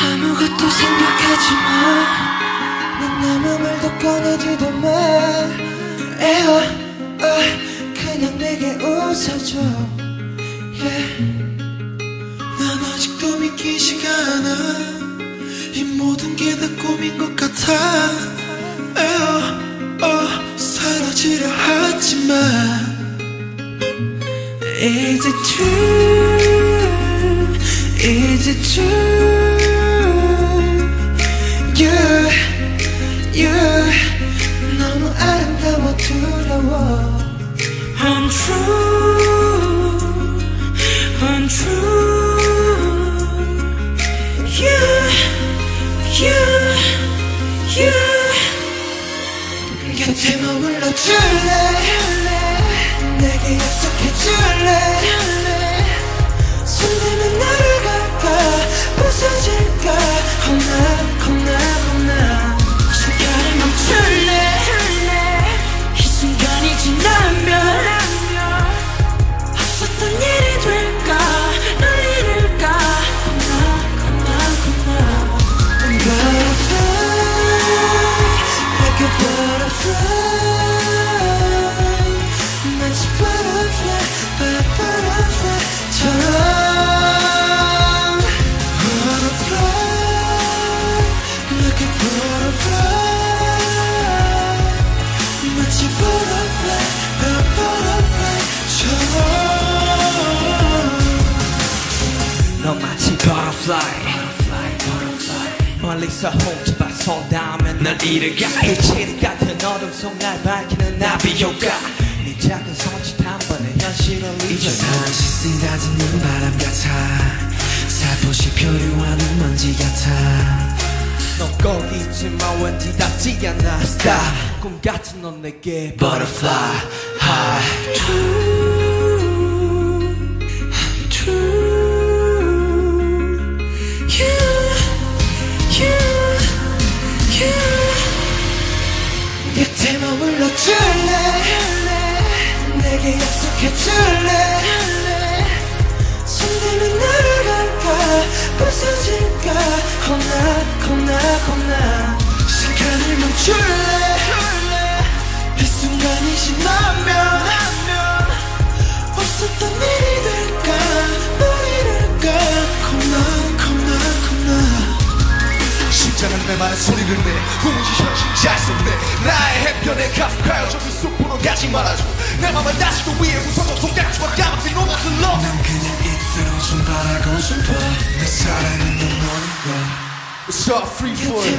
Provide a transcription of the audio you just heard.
아무것도 생각하지 마 넌 아무 말도 꺼내지도 마 에어 어, 그냥 내게 웃어줘 yeah. 난 아직도 믿기지가 않아 이 모든 게 다 꿈인 것 같아 에어 어, 사라지려 하지 마 Is it true? Is it true? 곁에 머물러 줄래? 내게 약속해줄래 butterfly. 멀리서 닿으면 널 잃어가 일치리 같은 어둠 속날 밝히는 나비 효과. 네 작은 손짓 한 번에 현실을 잊어 다시 쏟아지는 바람 같아. 살포시 표류하는 먼지 같아. 너 거기 있지만 왠지 닿지 않아 Star 꿈 같은 넌 내게 butterfly. High 곁에 머물러 줄래? 내게 약속해줄래? 손대면 나를 갈까? 부서질까? 겁나 겁나 겁나. 시간을 멈출래? 이 순간이 지나면. 없었던 일이 될까? 널 잃을까? 겁나 겁나 겁나. 심장은 내 말에 소리를 내. 현실 잘 속네 나의 해변에 저기 가지 말아줘. 내 맘을 다시 그 위에 부서져 손가락과 까맣게 녹아들러. 난 그냥 이대로 좀 바라고 싶어. 내 사랑은 너 너니까 It's all free for it